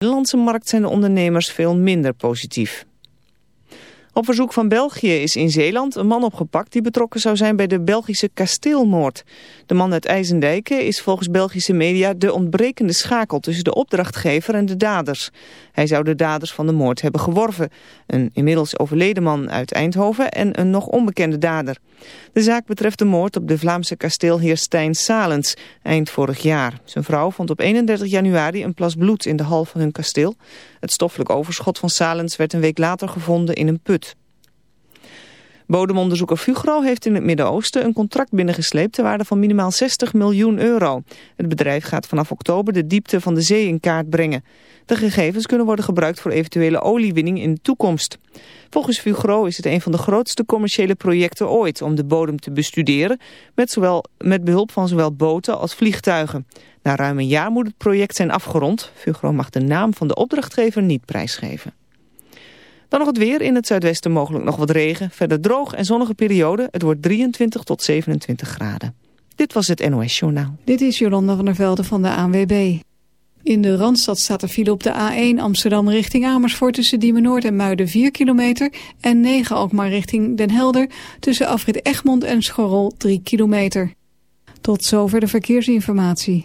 de Nederlandse markt zijn de ondernemers veel minder positief. Op verzoek van België is in Zeeland een man opgepakt die betrokken zou zijn bij de Belgische kasteelmoord. De man uit IJsendijken is volgens Belgische media de ontbrekende schakel tussen de opdrachtgever en de daders. Hij zou de daders van de moord hebben geworven. Een inmiddels overleden man uit Eindhoven en een nog onbekende dader. De zaak betreft de moord op de Vlaamse kasteelheer Stijn Salens eind vorig jaar. Zijn vrouw vond op 31 januari een plas bloed in de hal van hun kasteel. Het stoffelijk overschot van Salens werd een week later gevonden in een put. Bodemonderzoeker Fugro heeft in het Midden-Oosten een contract binnengesleept ter waarde van minimaal 60 miljoen euro. Het bedrijf gaat vanaf oktober de diepte van de zee in kaart brengen. De gegevens kunnen worden gebruikt voor eventuele oliewinning in de toekomst. Volgens Fugro is het een van de grootste commerciële projecten ooit om de bodem te bestuderen met, zowel, met behulp van zowel boten als vliegtuigen. Na ruim een jaar moet het project zijn afgerond. Fugro mag de naam van de opdrachtgever niet prijsgeven. Dan nog het weer. In het zuidwesten mogelijk nog wat regen. Verder droog en zonnige periode. Het wordt 23 tot 27 graden. Dit was het NOS Journaal. Dit is Jolanda van der Velde van de ANWB. In de Randstad staat er file op de A1 Amsterdam richting Amersfoort... tussen Diemen Noord en Muiden 4 kilometer... en 9 Alkmaar richting Den Helder... tussen afrit Egmond en Schorrol 3 kilometer. Tot zover de verkeersinformatie.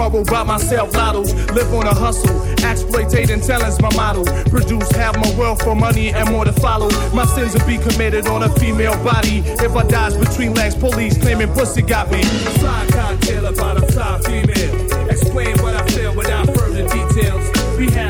borrow by myself. Lottos, live on a hustle. Exploitating talent's my model. Produce half my wealth for money and more to follow. My sins will be committed on a female body. If I dies between legs, police claiming pussy got me. Fly cocktail about a fly female. Explain what I feel without further details. We had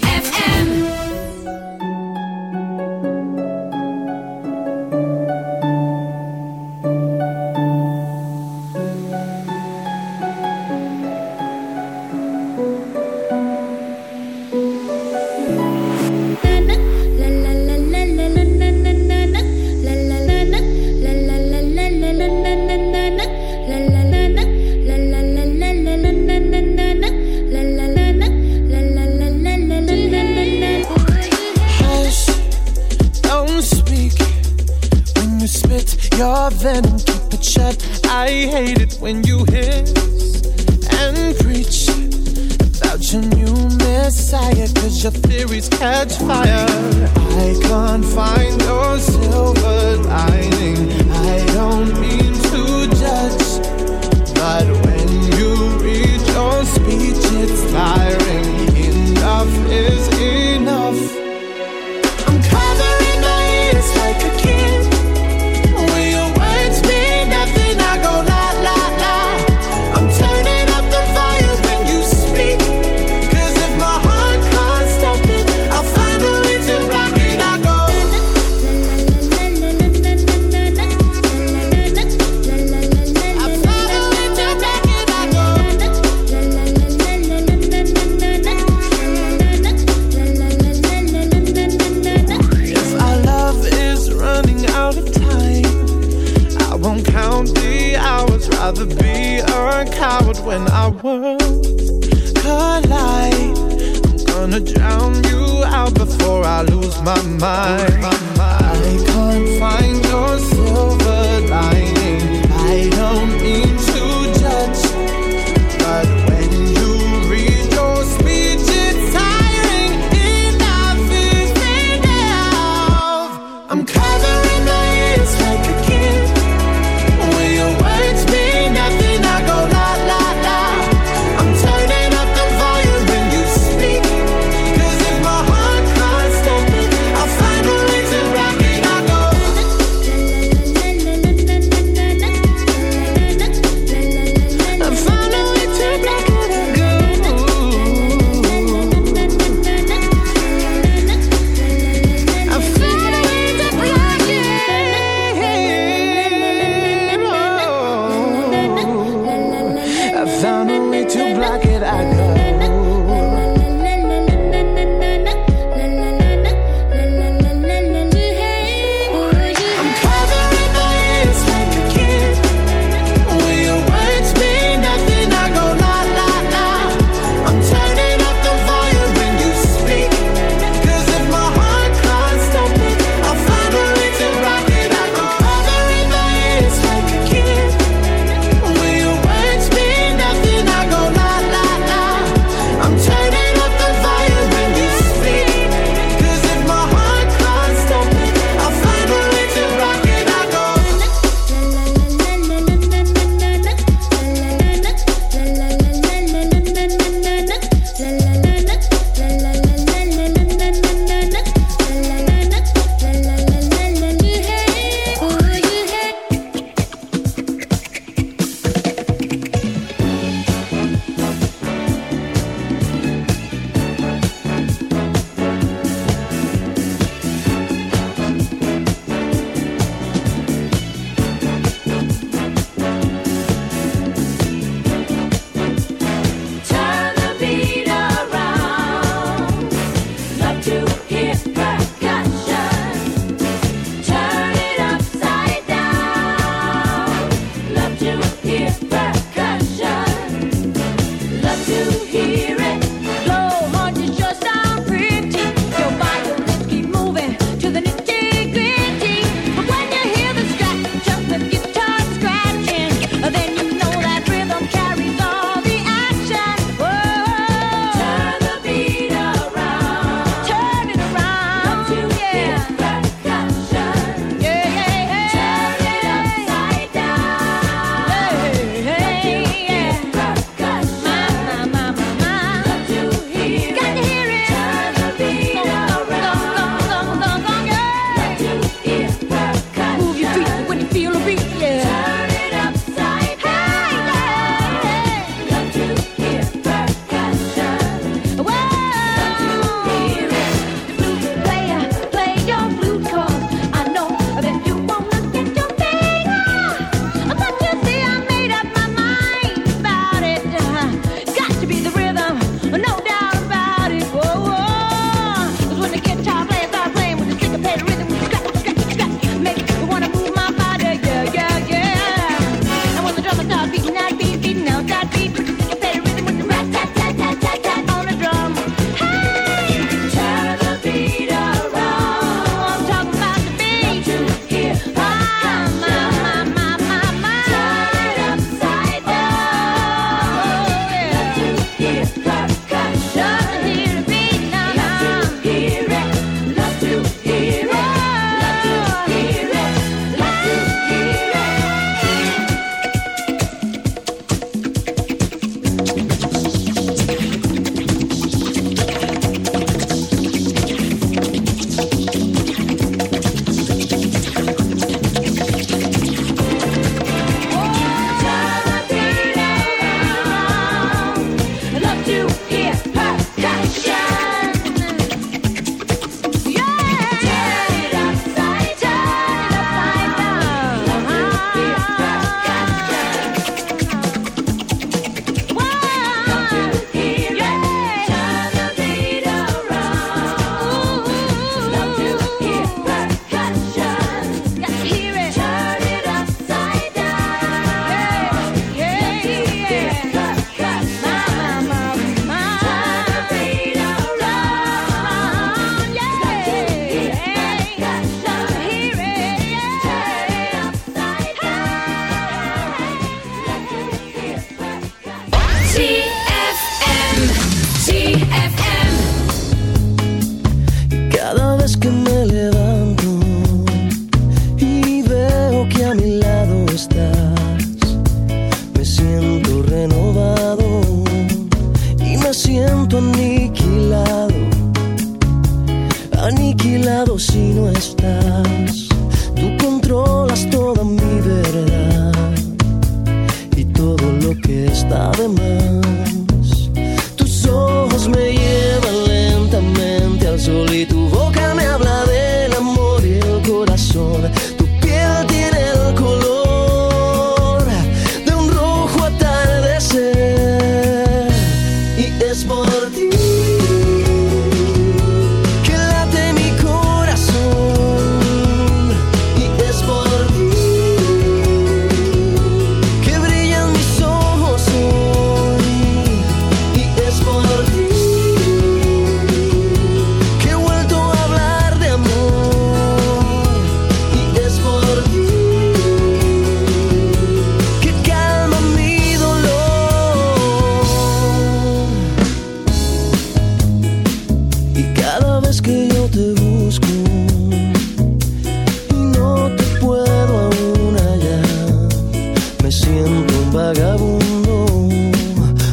un vagabundo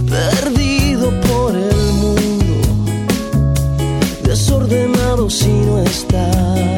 perdido por el mundo, desordenado si no está.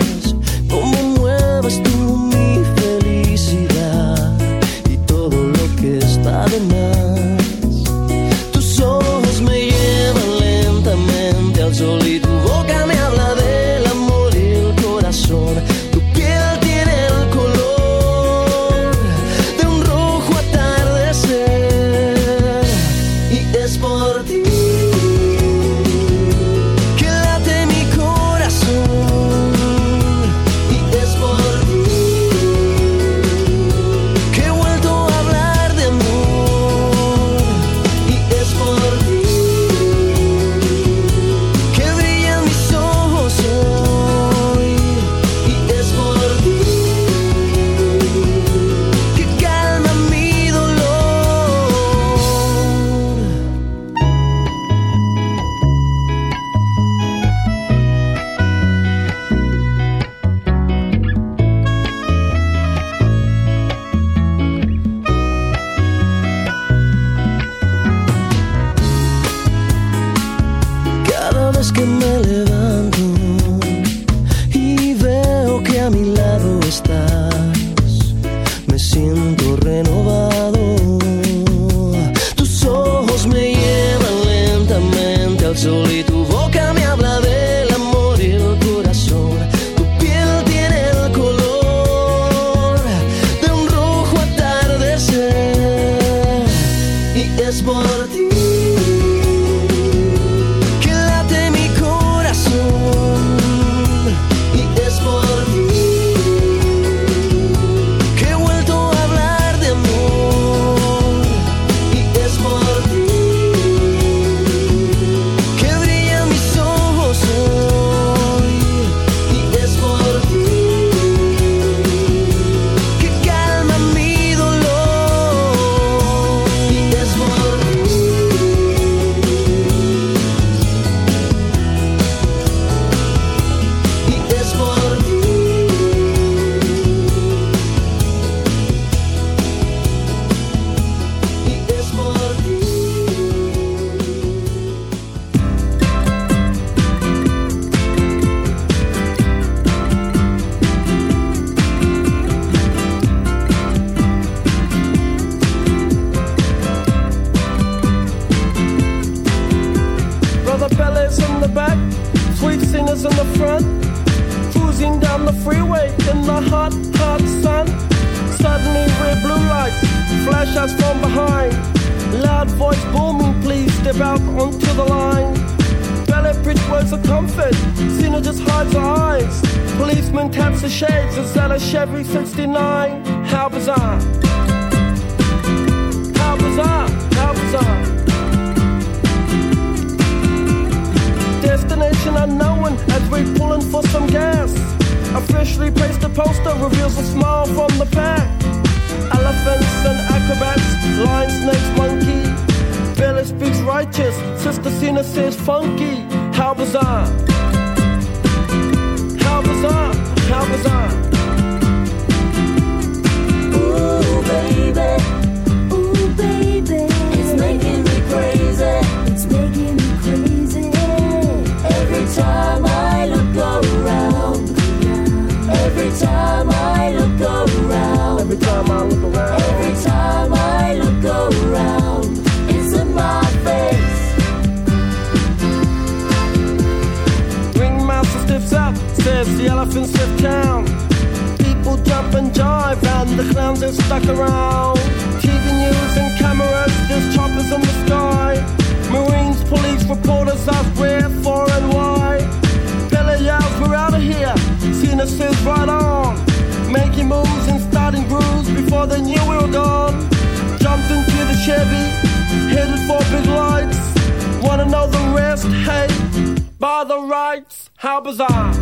was I?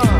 How?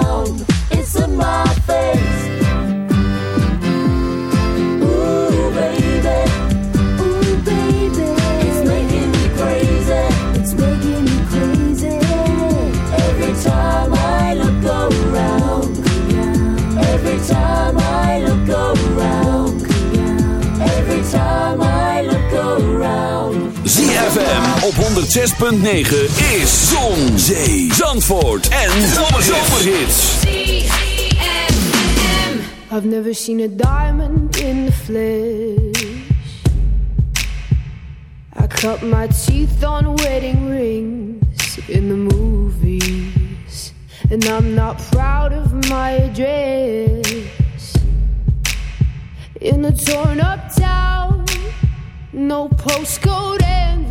106.9 is Zon, Zee, Zandvoort en Zomerhits. I've never seen a diamond in the flesh. I cut my teeth on wedding rings in the movies. And I'm not proud of my address. In a torn up town, no postcode envy.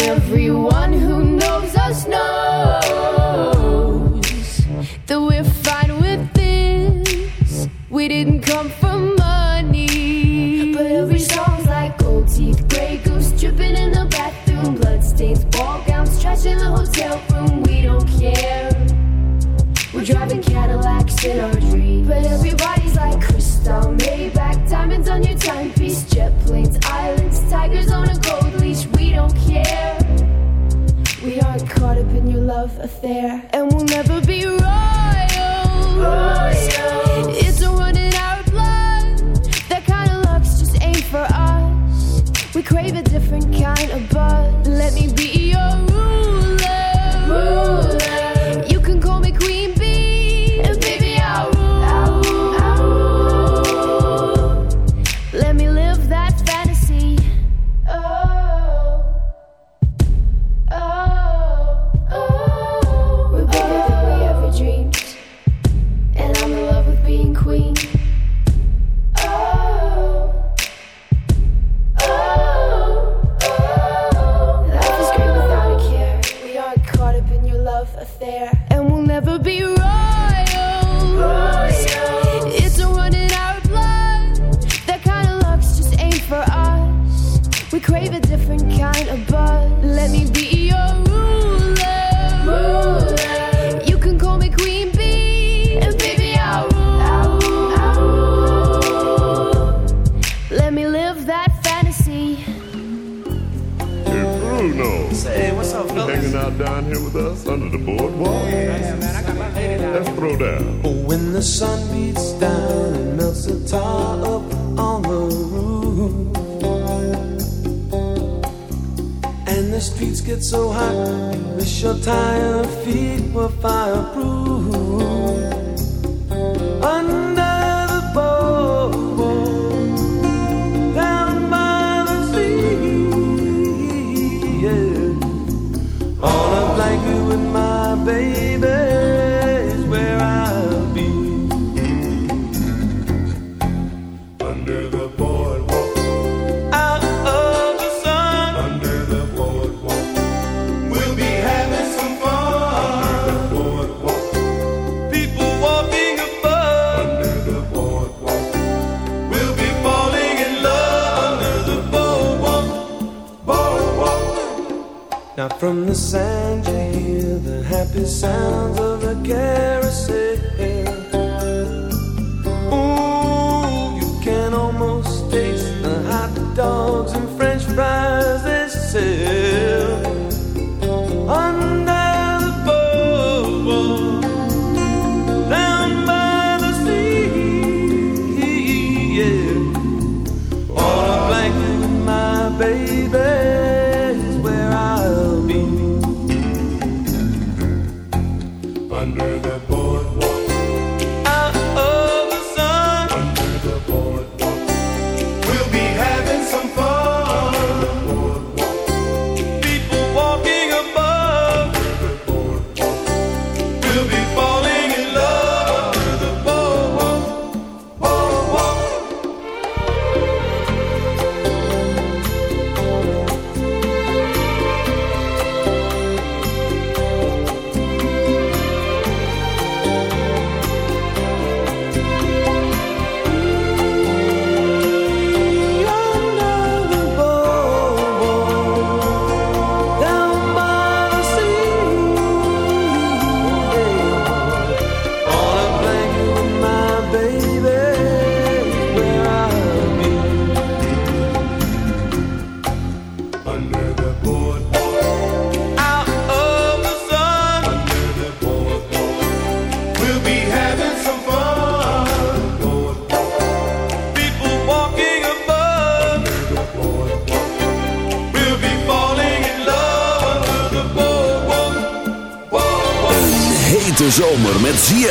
And everyone who knows us knows that we're fine with this. We didn't come affair, and we'll house under the boardwalk. Yeah, man, Let's throw down. Oh, when the sun beats down and melts the tar up on the roof, and the streets get so hot, you wish your tired feet were fireproof.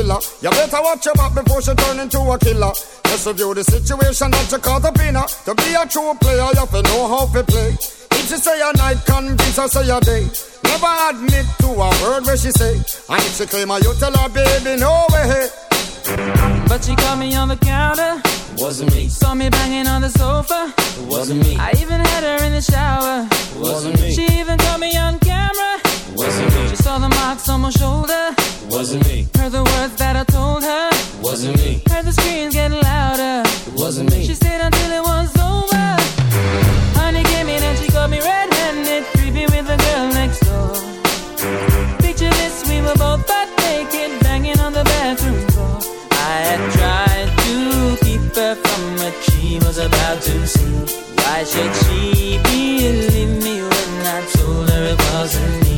Clean on your pillar. You better watch your back before she turn into a killer. Just review the situation that you caught up in her. To be a true player, you have to know how to play. If she say a night, convince her say a day. Never admit to a word where she say. And if she claim her, you tell her, baby, no way. But she caught me on the counter. Wasn't me. Saw me banging on the sofa. Wasn't me. I even had her in the shower. Wasn't me. She even caught me on camera. Wasn't me. She saw the marks on my shoulder. Wasn't me. Heard the words that I told her. Wasn't me. Heard the screams getting louder. Wasn't me. She stayed until it was over. Honey came in and she got me red-handed, creepy with the girl next door. Picture this, we were both butt naked, banging on the bathroom floor. I had tried to keep her from what she was about to see. Why should she believe me when I told her it wasn't me?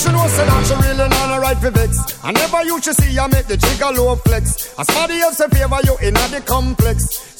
She know say that she really not a right for vex. I never used to see her make the jigger low flex. As somebody else in favor you in the complex.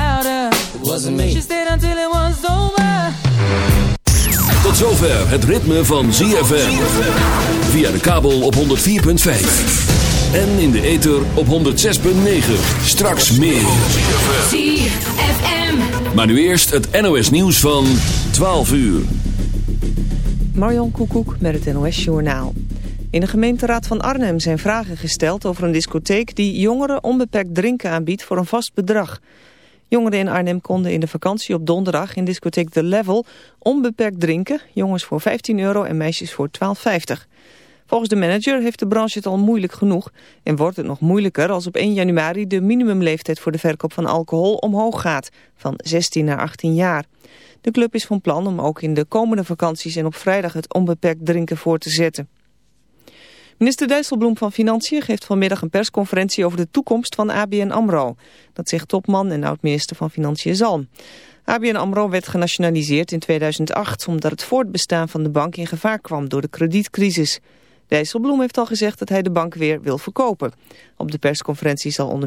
louder. Wasn't me. She stayed until it was over. Tot zover het ritme van ZFM. Via de kabel op 104.5. En in de ether op 106.9. Straks meer. ZFM. Maar nu eerst het NOS nieuws van 12 uur. Marion Koekoek met het NOS Journaal. In de gemeenteraad van Arnhem zijn vragen gesteld over een discotheek die jongeren onbeperkt drinken aanbiedt voor een vast bedrag. Jongeren in Arnhem konden in de vakantie op donderdag in discotheek The Level onbeperkt drinken. Jongens voor 15 euro en meisjes voor 12,50. Volgens de manager heeft de branche het al moeilijk genoeg en wordt het nog moeilijker als op 1 januari de minimumleeftijd voor de verkoop van alcohol omhoog gaat, van 16 naar 18 jaar. De club is van plan om ook in de komende vakanties en op vrijdag het onbeperkt drinken voor te zetten. Minister Dijsselbloem van Financiën geeft vanmiddag een persconferentie over de toekomst van ABN AMRO. Dat zegt topman en oud-minister van Financiën Zalm. ABN AMRO werd genationaliseerd in 2008 omdat het voortbestaan van de bank in gevaar kwam door de kredietcrisis. Dijsselbloem heeft al gezegd dat hij de bank weer wil verkopen. Op de persconferentie zal onder